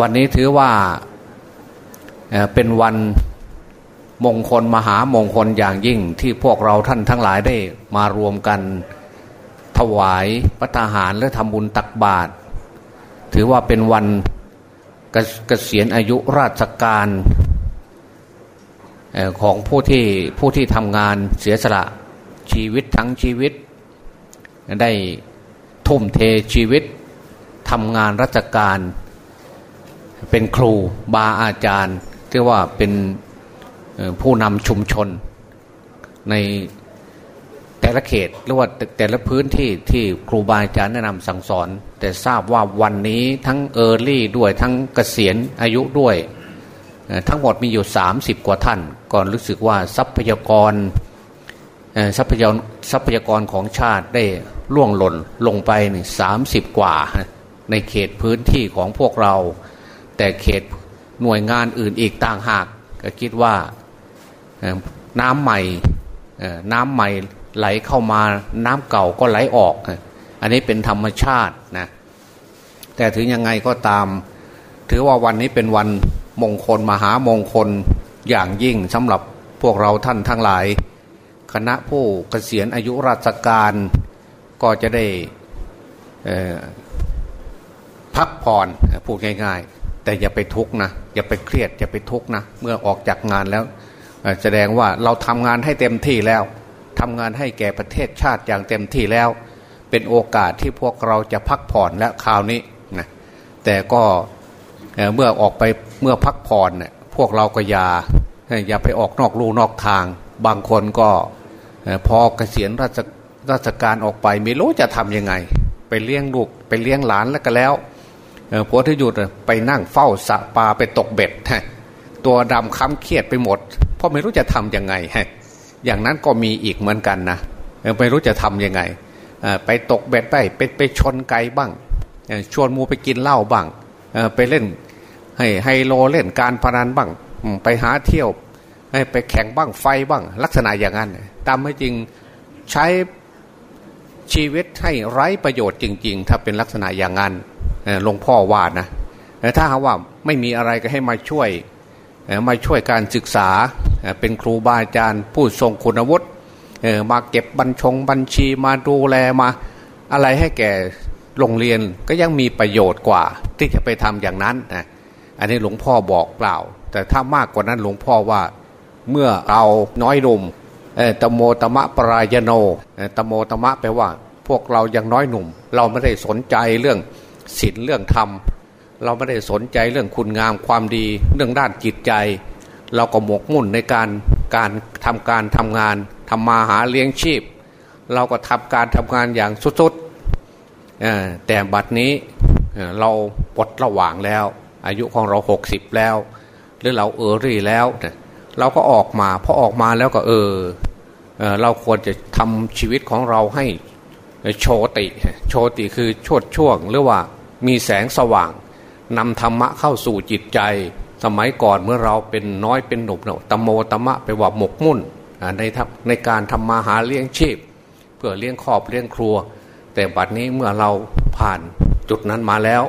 วันนี้ถือว่าเป็นวันมงคลมหามงคลอย่างยิ่งที่พวกเราท่านทั้งหลายได้มารวมกันถวายพัฒหารและทำบุญตักบาตรถือว่าเป็นวันกเกษียณอายุราชการของผู้ที่ผู้ที่ทำงานเสียสละชีวิตทั้งชีวิต ได้ทุ่มเทชีวิตทำงานราชการ เป็นครูบาอาจารย์ที่ว่าเป็นผู้นำชุมชนในแต่ละเขตหรือว่าแต่ละพื้นที่ที่ครูบาอาจารย์แนะนำสั่งสอน แต่ทราบว่าวันนี้ทั้งเออร์ลี่ด้วยทั้งเกษียณอายุด้วย ทั้งหมดมีอยู่ 30 กว่าท่าน ก่อนรู้สึกว่าทรัพยากรทรัพยากรทรัพยากรของชาติได้ล่วงหล่นลงไปสามสิบกว่า ในเขตพื้นที่ของพวกเรา แต่เขตหน่วยงานอื่นอีกต่างหาก ก็คิดว่าน้ำใหม่น้ำใหม่ไหลเข้ามาน้ำเก่าก็ไหลออก อันนี้เป็นธรรมชาตินะแต่ถึงยังไงก็ตาม ถือว่าวันนี้เป็นวันมงคลมหามงคลอย่างยิ่งสำหรับพวกเราท่านทั้งหลาย คณะผู้เกษียณอายุราชการก็จะได้พักผ่อนพูดง่าย ๆ แต่อย่าไปทุกนะอย่าไปเครียดอย่าไปทุกนะเมื่อออกจากงานแล้ว แสดงว่าเราทำงานให้เต็มที่แล้วทำงานให้แก่ประเทศชาติอย่างเต็มที่แล้ว เป็นโอกาสที่พวกเราจะพักผ่อนและคราวนี้นะแต่ก็เมื่อออกไปเมื่อพักผ่อนเนี่ยพวกเราก็อย่าอย่าไปออกนอกลู่นอกทาง บางคนก็พอเกษียณราชราชการออกไปไม่รู้จะทํำยังไง ไปเลี้ยงลูกไปเลี้ยงหลานแล้วก็แล้ว ผัวที่หยุดไปนั่งเฝ้าสะปลาไปตกเบ็ดตัวดำค้ำเครียดไปหมด เพราะไม่รู้จะทำยังไงอย่างนั้นก็มีอีกเหมือนกันนะไม่รู้จะทำยังไงไปตกเบ็ดไปไปไปชนไก่บ้างชวนมูไปกินเหล้าบ้างไปเล่นให้ไฮโลเล่นการพนันบ้างไปหาเที่ยวไปแข่งบ้างไฟบ้าง ลักษณะอย่างนั้นตามไม่จริงใช้ชีวิตให้ไร้ประโยชน์จริง ๆ ถ้าเป็นลักษณะอย่างนั้น หลวงพ่อว่านะถ้าหาว่าไม่มีอะไรก็ให้มาช่วยมาช่วยการศึกษาเป็นครูบาอาจารย์ ผู้ทรงคุณวุฒิมาเก็บบัญชงบัญชีมาดูแลมาอะไรให้แก่โรงเรียนก็ยังมีประโยชน์กว่า ที่จะไปทำอย่างนั้นนะอันนี้หลวงพ่อบอกเปล่า แต่ถ้ามากกว่านั้นหลวงพ่อว่าเมื่อเราน้อยนุ่มตโมตมะปรายโนตโมตมะแปลว่า พวกเรายังน้อยหนุ่ม เราไม่ได้สนใจเรื่อง ศีลเรื่องธรรม เราไม่ได้สนใจเรื่องคุณงามความดีเรื่องด้านจิตใจ เราก็หมกมุ่นในการการทำการทำงานทำมาหาเลี้ยงชีพ เราก็ทำการทำงานอย่างสุดๆแต่บัดนี้เราปลดระหว่างแล้ว อายุของเราหกสิบแล้ว หรือเราเออรี่แล้วเราก็ออกมาพอออกมาแล้วก็เออเราควรจะทำชีวิตของเราให้ โชติ โชติคือชดช่วง หรือว่ามีแสงสว่างนำธรรมะเข้าสู่จิตใจ สมัยก่อนเมื่อเราเป็นน้อยเป็นหนุ่มเนาะตโมตมะไปว่าหมกมุ่นในในการทำมาหาเลี้ยงชีพ เพื่อเลี้ยงครอบเลี้ยงครัว แต่บัดนี้เมื่อเราผ่านจุดนั้นมาแล้ว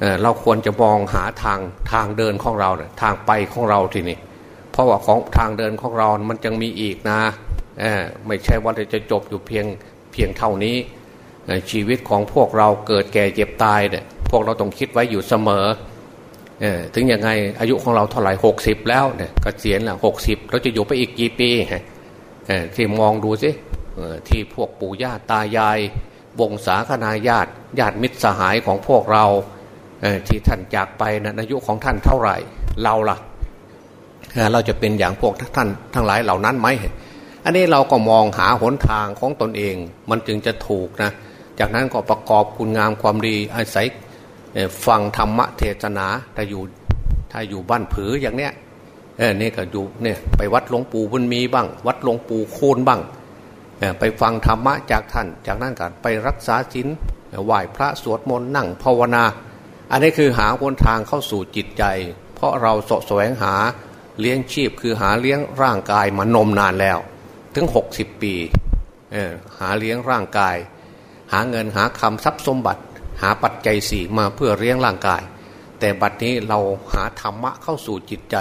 เเราควรจะมองหาทางทางเดินของเราทางไปของเราทีนี้เพราะว่าของทางเดินของเรา มันยังมีอีกนะไม่ใช่ว่าจะจบอยู่เพียง พียงเท่านี้ ชีวิตของพวกเราเกิดแก่เจ็บตายเนี่ยพวกเราต้องคิดไว้อยู่เสมอถึงยังไงอายุของเราเท่าไหร่หกสิบแล้วเนี่ยกเกษียณล้วหกสิบเราจะอยู่ไปอีกกี่ปีที่มองดูสิที่พวกปู่ย่าตายาย วงศาคณาญาติญาติมิตรสหายของพวกเราที่ท่านจากไปนะอายุของท่านเท่าไหร่เราล่ะ เราจะเป็นอย่างพวกท่านทั้งหลายเหล่านั้นไหม อันนี้เราก็มองหาหนทางของตนเอง มันจึงจะถูกนะ จากนั้นก็ประกอบคุณงามความดีอาศัยฟังธรรมะเทศนาถ้าอยู่ถ้าอยู่บ้านผืออย่างเนี้ยเออนี่ก็อยู่เนี่ยไปวัดหลวงปู่บุญมีบ้าง วัดหลวงปู่โคนบ้างไปฟังธรรมะจากท่าน จากนั้นก็ไปรักษาศีลไหว้พระสวดมนต์นั่งภาวนา อันนี้คือหาหนทางเข้าสู่จิตใจ เพราะเราสะแสวงหาเลี้ยงชีพคือหาเลี้ยงร่างกายมานมนานแล้ว ถึงหกสิบปีหาเลี้ยงร่างกาย หาเงินหาคำทรัพย์สมบัติ หาปัจจัยสี่มาเพื่อเลี้ยงร่างกาย แต่บัดนี้เราหาธรรมะเข้าสู่จิตใจ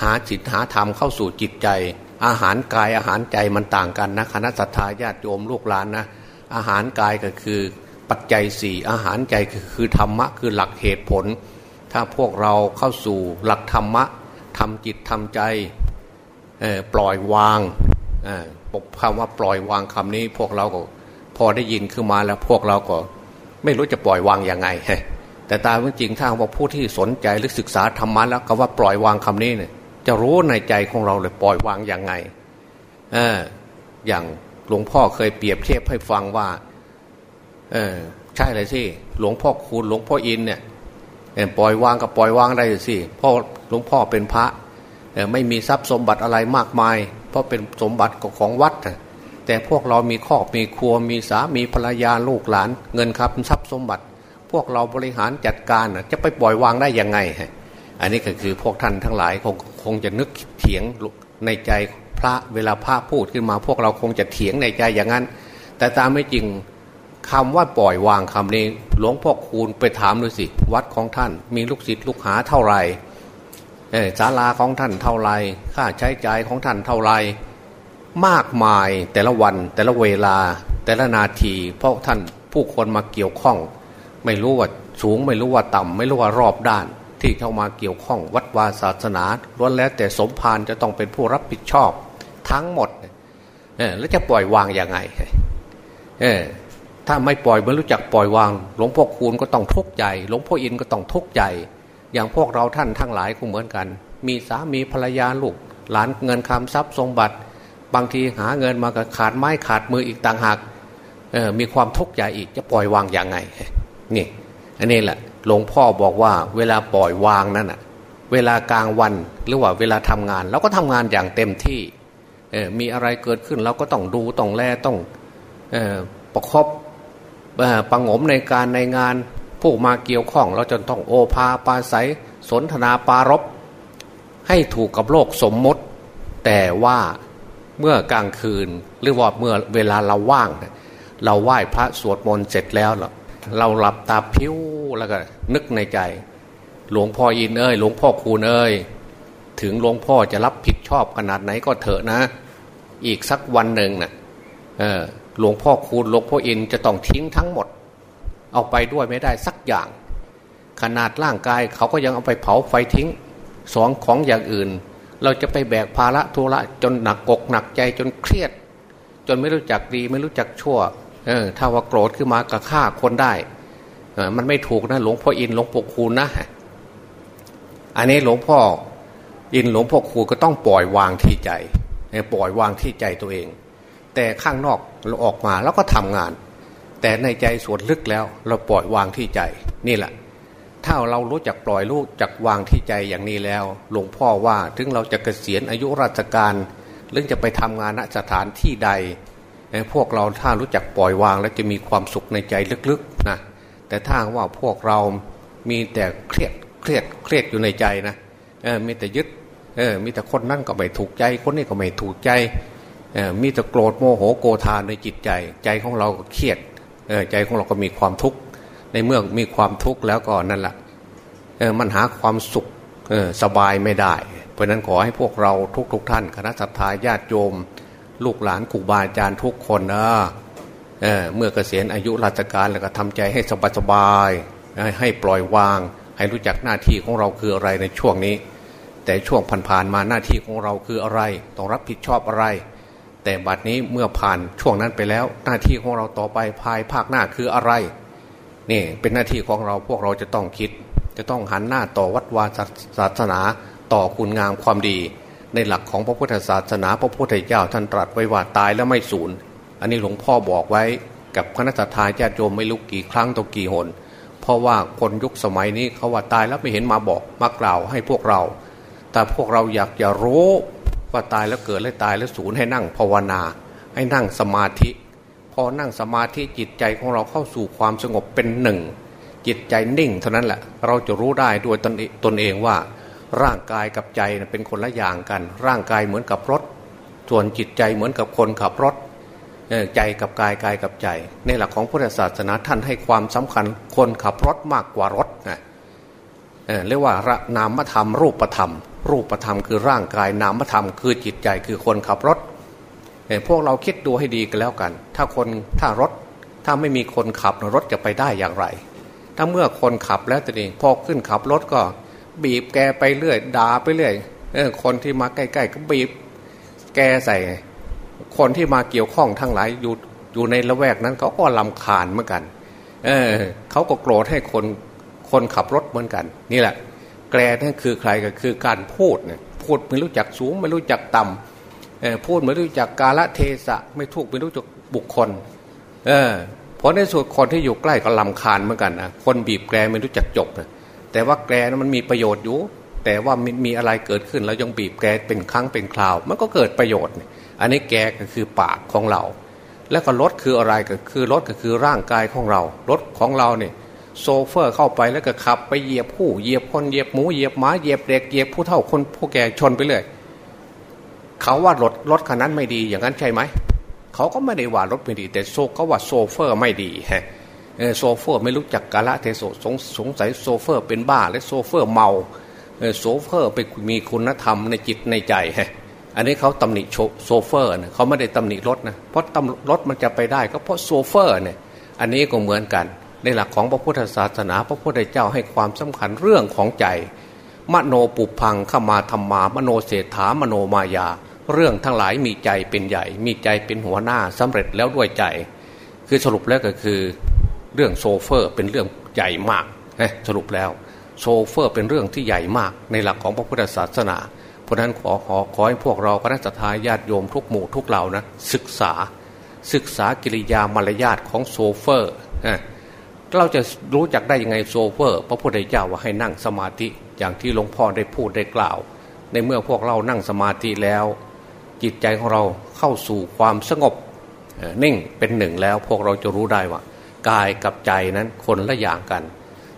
หาจิตหาธรรมเข้าสู่จิตใจ อาหารกายอาหารใจมันต่างกันนะคณะสัตยาญาติโยมลูกหลานนะอาหารกายก็คือปัจจัยสี่อาหารใจคือคือธรรมะคือหลักเหตุผล ถ้าพวกเราเข้าสู่หลักธรรมะทำจิตทำใจปล่อยวาง คำว่าปล่อยวางคำนี้ พวกเราก็ พอได้ยินขึ้นมาแล้วพวกเราก็ ไม่รู้จะปล่อยวางยังไงแต่ตามจริงถ้าว่าผู้ที่สนใจหรือศึกษาธรรมะแล้วก็ว่าปล่อยวางคำนี้เนี่ยจะรู้ในใจของเราเลยปล่อยวางยังไงเอออย่างหลวงพ่อเคยเปรียบเทียบให้ฟังว่า เออใช่เลยสิหลวงพ่อคูณหลวงพ่ออินเนี่ยปล่อยวางกับปล่อยวางได้สิพ่อหลวงพ่อเป็นพระไม่มีทรัพย์สมบัติอะไรมากมาย เพราะเป็นสมบัติของวัด แต่พวกเรามีครอบมีครัวมีสามีภรรยาลูกหลาน เงินครับทรัพย์สมบัติ พวกเราบริหารจัดการจะไปปล่อยวางได้ยังไง อันนี้ก็คือพวกท่านทั้งหลายคงคงจะนึกเถียงในใจพระเวลาพระพูดขึ้นมา พวกเราคงจะเถียงในใจอย่างนั้น แต่ตามไม่จริงคำว่าปล่อยวางคำนี้ หลวงพ่อคูณไปถามดูสิ วัดของท่านมีลูกศิษย์ลูกหาเท่าไหร่ ศาลาของท่านเท่าไรค่าใช้จ่ายของท่านเท่าไรมากมายแต่ละวันแต่ละเวลาแต่ละนาที เพราะท่านผู้คนมาเกี่ยวข้อง ไม่รู้ว่าสูงไม่รู้ว่าต่ำไม่รู้ว่ารอบด้าน ที่เข้ามาเกี่ยวข้องวัดวาศาสนาล้วนแล้วแต่สมภารจะต้องเป็นผู้รับผิดชอบทั้งหมดเออแล้วจะปล่อยวางยังไงเออถ้าไม่ปล่อยไม่รู้จักปล่อยวาง หลวงพ่อคูณก็ต้องทุกข์ใจ หลวงพ่ออินก็ต้องทุกข์ใจ อย่างพวกเราท่านทั้งหลายก็เหมือนกัน มีสามีภรรยาลูก หลานเงินคำทรัพย์สมบัติ บางทีหาเงินมาก็ขาดไม้ขาดมืออีกต่างหากมีความทุกข์ใจอีกจะปล่อยวางอย่างไงนี่อันนี้แหละหลวงพ่อบอกว่าเวลาปล่อยวางนั่นอะเวลากลางวันหรือว่าเวลาทำงานเราก็ทำงานอย่างเต็มที่มีอะไรเกิดขึ้นเราก็ต้องดูต้องแลต้องประครบประงมในการในงาน ผู้มาเกี่ยวข้องเราจะต้องโอภาปาศัยสนทนาปารบให้ถูกกับโลกสมมติ แต่ว่าเมื่อกลางคืนหรือว่าเมื่อเวลาเราว่าง เราไหว้พระสวดมนต์เสร็จแล้วเราหลับตาพิ้วแล้วก็นึกในใจ หลวงพ่ออินเอ้ยหลวงพ่อคูณเอ้ยถึงหลวงพ่อจะรับผิดชอบขนาดไหนก็เถอะนะ อีกสักวันหนึ่งนะ่ะหลวงพ่อคูณหลวงพ่ออินจะต้องทิ้งทั้งหมด เอาไปด้วยไม่ได้สักอย่าง ขนาดร่างกายเขาก็ยังเอาไปเผาไฟทิ้งสองของอย่างอื่น เราจะไปแบกภาระทุระจนหนักกกหนักใจจนเครียด จนไม่รู้จักดีไม่รู้จักชั่วเออถ้าว่าโกรธขึ้นมากระฆ่าคนได้เออมันไม่ถูกนะหลวงพ่ออินหลวงพ่อคูณนะ อันนี้หลวงพ่ออินหลวงพ่อคูณก็ต้องปล่อยวางที่ใจปล่อยวางที่ใจตัวเอง แต่ข้างนอกเราออกมาแล้วก็ทำงาน แต่ในใจส่วนลึกแล้วเราปล่อยวางที่ใจนี่แหละ ถ้าเรารู้จักปล่อยรู้จักวางที่ใจอย่างนี้แล้ว หลวงพ่อว่าถึงเราจะเกษียณอายุราชการหรือจะไปทำงานณสถานที่ใด พวกเราถ้ารู้จักปล่อยวางแล้วจะมีความสุขในใจลึกๆนะแต่ถ้าว่าพวกเรามีแต่เครียดเครียดเครียดอยู่ในใจนะมีแต่ยึดเออมีแต่คนนั่นก็ไม่ถูกใจ คนนี้ก็ไม่ถูกใจเออมีแต่โกรธโมโหโกธาในจิตใจ ใจของเราก็เครียด ใจของเราก็มีความทุกข์ในเมื่อมีความทุกข์แล้วก็นั่นแหละมันหาความสุขสบายไม่ได้ เพราะนั้นขอให้พวกเราทุกๆทท่านคณะสัตยาญาติโยม ลูกหลานครูบาอาจารย์ทุกคนนะเเมื่อเกษียณอายุราชการแล้วก็ทำใจให้สบายๆให้ปล่อยวาง ให้รู้จักหน้าที่ของเราคืออะไรในช่วงนี้ แต่ช่วงผ่านๆมาหน้าที่ของเราคืออะไร ต้องรับผิดชอบอะไร แต่บัดนี้เมื่อผ่านช่วงนั้นไปแล้ว หน้าที่ของเราต่อไปภายภาคหน้าคืออะไรนี่เป็นหน้าที่ของเราพวกเราจะต้องคิด จะต้องหันหน้าต่อวัดวาศาสนาต่อคุณงามความดี ในหลักของพระพุทธศาสนา พระพุทธเจ้าท่านตรัสไว้ว่าตายแล้วไม่สูญอันนี้หลวงพ่อบอกไว้กับคณะทาญาติโยมไม่รู้กี่ครั้งต่อกี่หน เพราะว่าคนยุคสมัยนี้เขาว่าตายแล้วไม่เห็นมาบอกมากล่าวให้พวกเรา แต่พวกเราอยากจะรู้ ว่าตายแล้วเกิดแล้วตายแล้วสูญให้นั่งภาวนา ให้นั่งสมาธิ พอนั่งสมาธิจิตใจของเราเข้าสู่ความสงบเป็นหนึ่ง จิตใจนิ่ง เท่านั้นแหละเราจะรู้ได้ด้วยตนตนเองว่า ร่างกายกับใจเป็นคนละอย่างกัน ร่างกายเหมือนกับรถ ส่วนจิตใจเหมือนกับคนขับรถใจกับกายกายกับใจ ในหลักของพุทธศาสนาท่านให้ความสำคัญคนขับรถมากกว่ารถ เรียกว่านามธรรม รูปธรรม รูปธรรมคือร่างกายนามธรรม คือจิตใจคือคนขับรถพวกเราคิดดูให้ดีกันแล้วกัน ถ้าคนถ้ารถถ้าไม่มีคนขับรถจะไปได้อย่างไร ถ้าเมื่อคนขับแล้วตัวเองพอขึ้นขับรถก็ บีบแกไปเรื่อยด่าไปเรื่อยเออคนที่มาใกล้ๆก็บีบ แกใส่ คนที่มาเกี่ยวข้องทั้งหลายอยู่อยู่ในละแวกนั้นเขาก็ลำคาญเหมือนกัน เออเขาก็โกรธให้คน คนขับรถเหมือนกัน นี่แหละ แกลนั่นคือใครก็คือการพูดเนี่ยพูดไม่รู้จักสูงไม่รู้จักต่ำพูดไม่รู้จักกาลเทศะไม่ถูกไม่รู้จักบุคคล เออเพราะในส่วนคนที่อยู่ใกล้ก็ลำคาญเหมือนกันนะคนบีบแกลไม่รู้จักจบนะแต่ว่าแกลนั้นมันมีประโยชน์อยู่ แต่ว่ามีมีอะไรเกิดขึ้นแล้วยังบีบแกลเป็นครั้งเป็นคราว มันก็เกิดประโยชน์ อันนี้แกก็คือปากของเรา แล้วก็รถคืออะไรก็คือรถก็คือร่างกายของเรารถของเราเนี่ย โซเฟอร์เข้าไปแล้วก็ขับไปเหยียบผู้เหยียบคนเหยียบหมูเหยียบหมาเหยียบเด็กเหยียบผู้เฒ่าคนผู้แก่ชนไปเลยเขาว่ารถรถคันนั้นไม่ดีอย่างนั้นใช่ไหมเขาก็ไม่ได้ว่ารถไม่ดี แต่โซเขาว่าโซเฟอร์ไม่ดีฮะโซเฟอร์ไม่รู้จักกาละเทสะสงสงสัยโซเฟอร์เป็นบ้าและโซเฟอร์เมาโซเฟอร์บ่มีคุณธรรมในจิตในใจฮะอันนี้เขาตำหนิโซเฟอร์นะเขาไม่ได้ตำหนิรถนะเพราะรถมันจะไปได้ก็เพราะโซเฟอร์เนี่ยอันนี้ก็เหมือนกัน ในหลักของพระพุทธศาสนา พระพุทธเจ้าให้ความสำคัญเรื่องของใจ มโนปุพพังคมาธัมมามโนเสฏฐามโนมยา เรื่องทั้งหลายมีใจเป็นใหญ่ มีใจเป็นหัวหน้าสำเร็จแล้วด้วยใจ คือสรุปแล้วก็คือเรื่องโซเฟอร์เป็นเรื่องใหญ่มากสรุปแล้ว โซเฟอร์เป็นเรื่องที่ใหญ่มาก ในหลักของพระพุทธศาสนา เพราะนั้นขอขอขอให้พวกเราคณะศรัทธาญาติโยมทุกหมู่ทุกเหล่านะศึกษา ศึกษากิริยามารยาทของโซเฟอร์ เราจะรู้จักได้ยังไงโซเฟอร์ พระพุทธเจ้าว่าให้นั่งสมาธิอย่างที่หลวงพ่อได้พูดได้กล่าว ในเมื่อพวกเรานั่งสมาธิแล้ว จิตใจของเราเข้าสู่ความสงบนิ่งเป็นหนึ่งแล้วพวกเราจะรู้ได้ว่ากายกับใจนั้นคนละอย่างกัน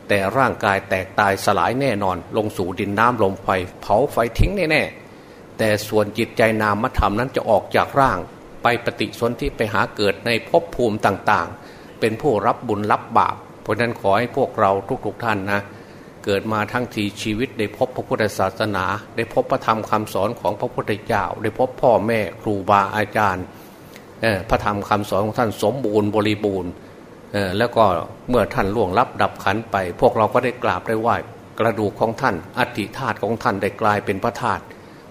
แต่ร่างกายแตกตายสลายแน่นอน ลงสู่ดินน้ำลมไฟเผาไฟทิ้งแน่ๆแต่ส่วนจิตใจนามธรรมนั้นจะออกจากร่างไปปฏิสนธิไปหาเกิดในภพภูมิต่างๆ เป็นผู้รับบุญรับบาป เพราะนั้นขอให้พวกเราทุกๆท่านนะเกิดมาทั้งทีชีวิตได้พบพระพุทธศาสนา ได้พบพระธรรมคำสอนของพระพุทธเจ้า ได้พบพ่อแม่ครูบาอาจารย์พระธรรมคำสอนของท่านสมบูรณ์บริบูรณ์แล้วก็เมื่อท่านล่วงลับดับขันไป พวกเราก็ได้กราบได้ไหว้กระดูกของท่านอัฐิธาตุของท่านได้กลายเป็นพระธาตุ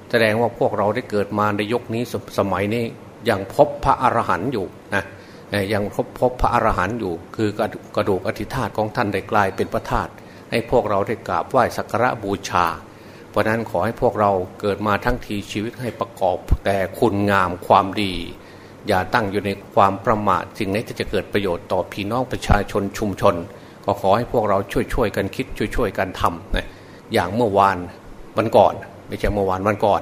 แสดงว่าพวกเราได้เกิดมาในยกนี้สมัยนี้ยังพบพระอรหันต์อยู่นะ ยังพบพบพระอรหันต์อยู่ คือกระดูกอธิธาตของท่านได้กลายเป็นพระธาตุให้พวกเราได้กราบไหว้สักการะบูชา เพราะนั้นขอให้พวกเราเกิดมาทั้งทีชีวิตให้ประกอบแต่คุณงามความดี อย่าตั้งอยู่ในความประมาทสิ่งนี้จะเกิดประโยชน์ต่อพี่น้องประชาชนชุมชน ก็ขอให้พวกเราช่วยๆกันคิดช่วยๆกันทำนะอย่างเมื่อวานวันก่อน ไม่ใช่เมื่อวานวันก่อน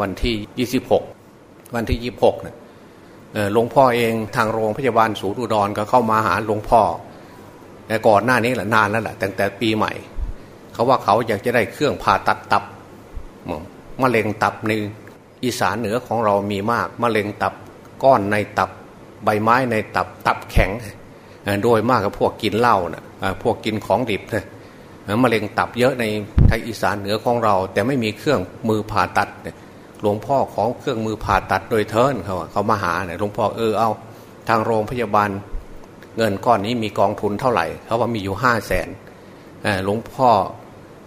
วันที่ 26 วันที่ 26นี่ย หลวงพ่อเองทางโรงพยาบาลศูนย์อุดรก็เข้ามาหาหลวงพ่อแต่ก่อนหน้านี้แหละนานแล้วแหละตั้งแต่ปีใหม่ เขาว่าเขาอยากจะได้เครื่องผ่าตัดตับมะเร็งตับในอีสานเหนือของเรามีมากมะเร็งตับก้อนในตับใบไม้ในตับตับแข็ง โดยมากกับพวกกินเหล้านะพวกกินของดิบนะมะเร็งตับเยอะในไทยอีสานเหนือของเรา แต่ไม่มีเครื่องมือผ่าตัด หลวงพ่อของเครื่องมือผ่าตัดโดยเทินเขาเขามาหาเนี่ยหลวงพ่อเออเอา ทางโรงพยาบาล เงินก้อนนี้มีกองทุนเท่าไหร่เขาว่ามีอยู่ห้าแสนหลวงพ่อ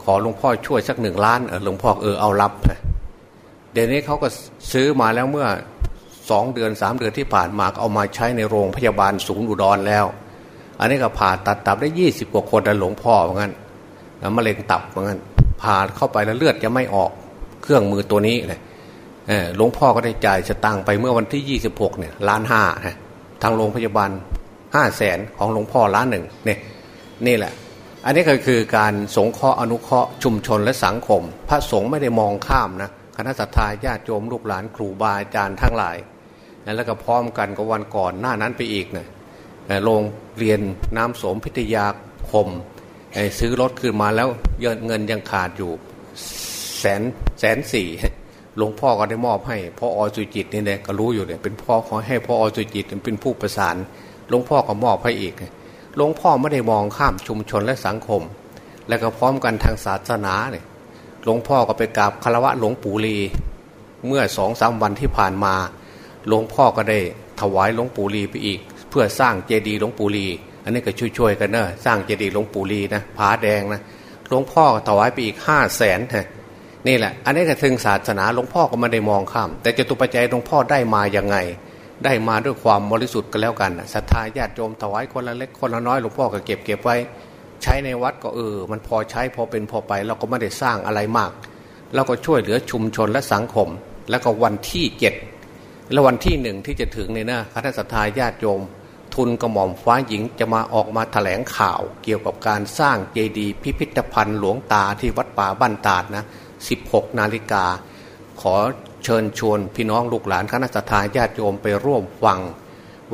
ขอหลวงพ่อช่วยสักหนึ่งล้านหลวงพ่อเออเอารับเดี๋ยวนี้เขาก็ซื้อมาแล้วเมื่อสองเดือนสามเดือนที่ผ่านมาเอามาใช้ในโรงพยาบาลศูนย์อุดรแล้ว อันนี้ก็ผ่าตัดตับได้ยี่สิบกว่าคนแต่หลวงพ่อเหมือนกันมะเร็งตับเหมือนกันผ่าเข้าไปแล้วเลือดจะไม่ออกเครื่องมือตัวนี้เลย หลวงพ่อก็ได้จ่ายสตางค์ไปเมื่อวันที่ยี่สิบหกเนี่ยล้านห้าทางโรงพยาบาลห้าแสนของหลวงพ่อล้านหนึ่งเนี่ยนี่แหละ อันนี้ก็คือการสงเคราะห์อนุเคราะห์ชุมชนและสังคม พระสงฆ์ไม่ได้มองข้ามนะคณะสัตยาญาติโยมลูกหลานครูบาอาจารย์ทั้งหลาย แล้วก็พร้อมกันกับวันก่อนหน้านั้นไปอีกเนะโรงเรียนน้ำสมพิทยาคม ซื้อรถขึ้นมาแล้วเงินยังขาดอยู่แสนแสนสี่ หลวงพ่อก็ได้มอบให้พ่ออสุจิตนี่แหละก็รู้อยู่เนี่ยเป็นพ่อขอให้พ่ออสุจิตเป็นผู้ประสาน หลวงพ่อก็มอบให้อีกหลวงพ่อไม่ได้มองข้ามชุมชนและสังคม แล้วก็พร้อมกันทางศาสนาเนี่ยหลวงพ่อก็ไปกราบคารวะหลวงปู่ลี เมื่อสองสามวันที่ผ่านมา หลวงพ่อก็ได้ถวายหลวงปู่ลีไปอีก เพื่อสร้างเจดีย์หลวงปู่ลี อันนี้ก็ช่วยๆกันเนอะสร้างเจดีย์หลวงปู่ลีนะผาแดงนะหลวงพ่อถวายไปอีกห้าแสนฮะ นี่แหละ อันนี้ก็ถึงศาสนาหลวงพ่อก็ไม่ได้มองข้าม แต่จตุปัจจัยหลวงพ่อได้มาอย่างไง ได้มาด้วยความบริสุทธิ์ก็แล้วกันศรัทธาญาติโยมถวายคนละเล็กคนละน้อยหลวงพ่อก็เก็บเก็บไว้ ใช้ในวัดก็เออ มันพอใช้พอเป็นพอไป เราก็ไม่ได้สร้างอะไรมากเราก็ช่วยเหลือชุมชนและสังคม แล้วก็วันที่เจ็ดและวันที่หนึ่งที่จะถึงเนี่ยนะคณะสัตยาญาติโยม ทุนกระหม่อมฟ้าหญิงจะมาออกมาถแถลงข่าว เกี่ยวกับการสร้างเจดีย์พิพิธภัณฑ์หลวงตาที่วัดป่าบ้านตาดนะ 16 นาฬิกา ขอเชิญชวนพี่น้องลูกหลานคณะสัตยาญาติโยมไปร่วมฟัง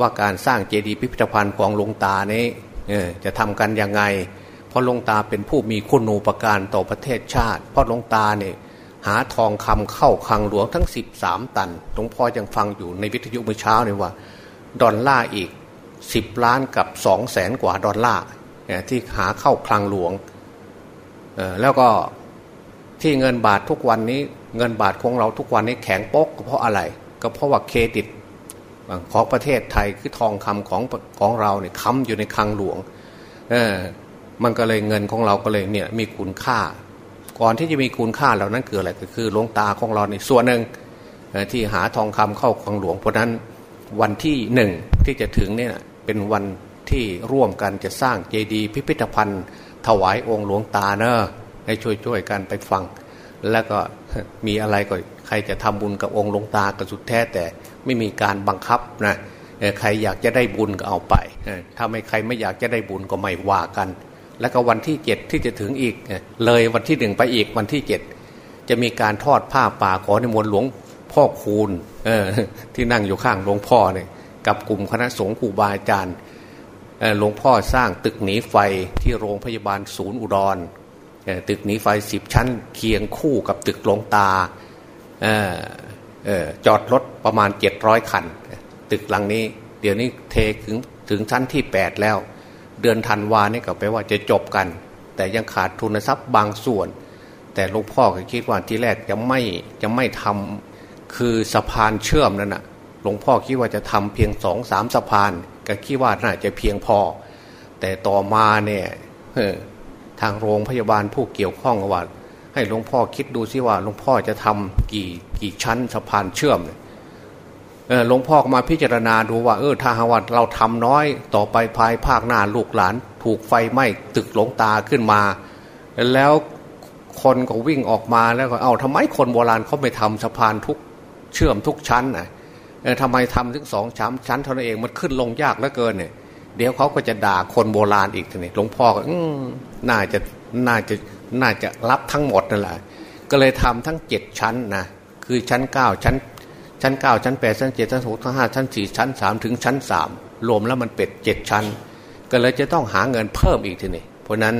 ว่าการสร้างเจดีย์พิพิธภัณฑ์ของหลวงตานี้จะทำกันยังไง เพราะหลวงตาเป็นผู้มีคุณูปการต่อประเทศชาติ เพราะหลวงตาเนี่ยหาทองคำเข้าคลังหลวงทั้ง 13 ตันหลวงพ่อยังฟังอยู่ในวิทยุเมื่อเช้าเนี่ยว่า ดอลลาร์อีก 10 ล้านกับ2แสนกว่าดอลลาร์ที่หาเข้าคลังหลวงแล้วก็ ที่เงินบาททุกวันนี้ เงินบาทของเราทุกวันนี้แข็งปกก็เพราะอะไร ก็เพราะว่าเครดิตของประเทศไทยคือทองคำของของเราเนี่ยค้ำอยู่ในคลังหลวงเออมันก็เลยเงินของเราก็เลยเนี่ยมีคุณค่า ก่อนที่จะมีคุณค่าเหล่านั้นคืออะไรก็คือหลวงตาของเราในส่วนหนึ่งที่หาทองคำเข้าคลังหลวงเพราะนั้นวันที่หนึ่งที่จะถึงเนี่ยเป็นวันที่ร่วมกันจะสร้างเจดีย์พิพิธภัณฑ์ ถวายองค์หลวงตาเนอะ ให้ช่วยๆกันไปฟัง แล้วก็มีอะไรก็ใครจะทำบุญกับองค์หลวงตาก็สุดแท้แต่ไม่มีการบังคับนะใครอยากจะได้บุญก็เอาไป ถ้าไม่ใครไม่อยากจะได้บุญก็ไม่ว่ากัน แล้วก็วันที่เจ็ดที่จะถึงอีก เลยวันที่หนึ่งไปอีกวันที่เจ็ดจะมีการทอดผ้าป่าขอในมวลหลวงพ่อคูณที่นั่งอยู่ข้างหลวงพ่อเนี่ยกับกลุ่มคณะสงฆ์ครูบาอาจารย์หลวงพ่อสร้างตึกหนีไฟที่โรงพยาบาลศูนย์อุดร ตึกหนีไฟสิบชั้น เคียงคู่กับตึกหลวงตาจอดรถประมาณเจ็ดร้อยคัน ตึกหลังนี้ เดี๋ยวนี้เทถึงถึงชั้นที่แปดแล้ว เดือนธันวานี่ก็แปลว่าจะจบกัน แต่ยังขาดทุนทรัพย์บางส่วน แต่หลวงพ่อก็คิดว่าที่แรกจะไม่จะไม่ทำคือสะพานเชื่อมนั่นนะหลวงพ่อคิดว่าจะทำเพียงสองสามสะพาน ก็คิดว่าน่าจะเพียงพอ แต่ต่อมาเนี่ย ทางโรงพยาบาลผู้เกี่ยวข้องว่าให้หลวงพ่อคิดดูซิว่าหลวงพ่อจะทำกี่กี่ชั้นสะพานเชื่อมเนี่ยหลวงพ่อมาพิจารณาดูว่า เออถ้าหาว่าเราทำน้อยต่อไปภายภาคหน้าลูกหลาน ถูกไฟไหม้ตึกหลงตาขึ้นมา แล้วคนก็วิ่งออกมาแล้วก็เอาทำไมคนโบราณเขาไม่ทำสะพานทุกเชื่อมทุกชั้นอะทำไมทำถึงสองชั้นชั้นเท่านั้นเองมันขึ้นลงยากเหลือเกินเนี่ย เดี๋ยวเขาก็จะด่าคนโบราณอีกทีนี้หลวงพ่อก็น่าจะน่าจะน่าจะรับทั้งหมดนั่นแหละก็เลยทำทั้งเจ็ดชั้นนะคือชั้นเก้าชั้น ชั้นเก้าชั้นแปดชั้นเจ็ดชั้นหกชั้นห้าชั้นสี่ชั้นสามถึงชั้นสามรวมแล้วมันเป็ดเจ็ดชั้น ก็เลยจะต้องหาเงินเพิ่มอีกทีนี่เพราะนั้น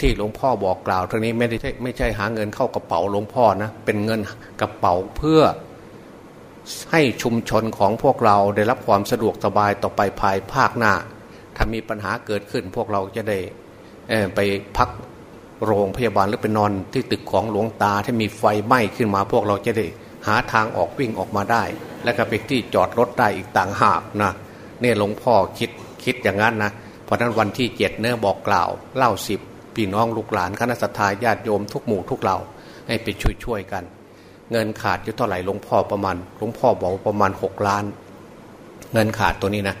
ที่หลวงพ่อบอกกล่าวทั้งนี้ไม่ได้ไม่ใช่หาเงินเข้ากระเป๋าหลวงพ่อนะเป็นเงินกระเป๋าเพื่อ ให้ชุมชนของพวกเราได้รับความสะดวกสบายต่อไปภายภาคหน้า ถ้ามีปัญหาเกิดขึ้นพวกเราจะได้ไปพักโรงพยาบาลหรือไปนอนที่ตึกของหลวงตาที่มีไฟไหม้ขึ้นมาพวกเราจะได้หาทางออกวิ่งออกมาได้ และก็เป็นที่จอดรถได้อีกต่างหากนะเนี่ยหลวงพ่อคิดคิดอย่างนั้นนะเพราะนั้นวันที่เจ็ดเนื้อบอกกล่าวเล่าสิบพี่น้องลูกหลานคณะสัตยาญาติโยมทุกหมู่ทุกเหล่าให้ไปช่วยช่วยกัน เงินขาดอยู่เท่าไหร่หลวงพ่อประมาณหลวงพ่อบอกประมาณหกล้าน เงินขาดตัวนี้นะ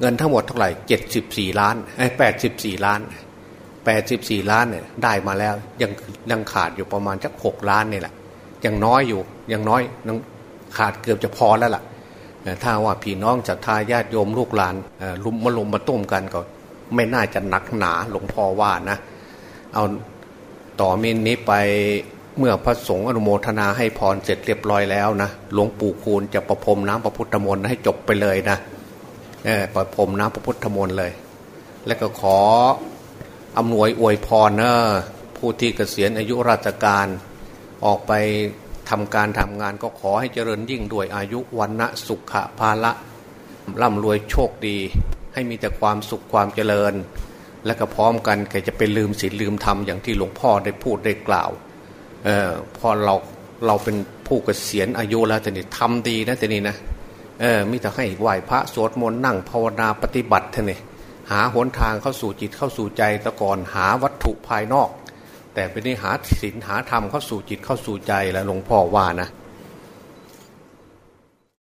เงินทั้งหมดเท่าไหร่เจ็ดสิบสี่ล้านไอ้แปดสิบสี่ล้านแปดสิบสี่ล้านเนี่ยได้มาแล้วยังยังขาดอยู่ประมาณสักหกล้านนี่แหละยังน้อยอยู่ยังน้อยขาดเกือบจะพอแล้วล่ะถ้าว่าพี่น้องจะทายาติโยมลูกหลานลุมมาลุมมาต้มกันก็ไม่น่าจะหนักหนาหลวงพ่อว่านะ เอาต่อมินนี้ไป เมื่อพระสงฆ์อนุโมทนาให้พรเสร็จเรียบร้อยแล้วนะหลวงปู่คูณจะประพรมน้ำพระพุทธมนต์ให้จบไปเลยนะประพรมน้ำพระพุทธมนต์เลย แล้วก็ขออำนวยอวยพรนะผู้ที่เกษียณอายุราชการออกไปทำการทำงานก็ขอให้เจริญยิ่งด้วยอายุวันณะสุขภาละร่ำรวยโชคดี ให้มีแต่ความสุขความเจริญ และก็พร้อมกันแกจะไปลืมศีลลืมธรรมอย่างที่หลวงพ่อได้พูดได้กล่าว ออพอเราเราเป็นผู้เกษียณอายุแล้วแต่นี่ทำดีนะแต่นี่นะเออมิถ้าให้ไหวพระสวดมนต์นั่งภาวนาปฏิบัติท่นี่หาหนทางเข้าสู่จิตเข้าสู่ใจตะก่อนหาวัตถุภายนอก แต่เป็นนี่หาศีลหาธรรมเข้าสู่จิตเข้าสู่ใจแล้วหลวงพ่อว่านะ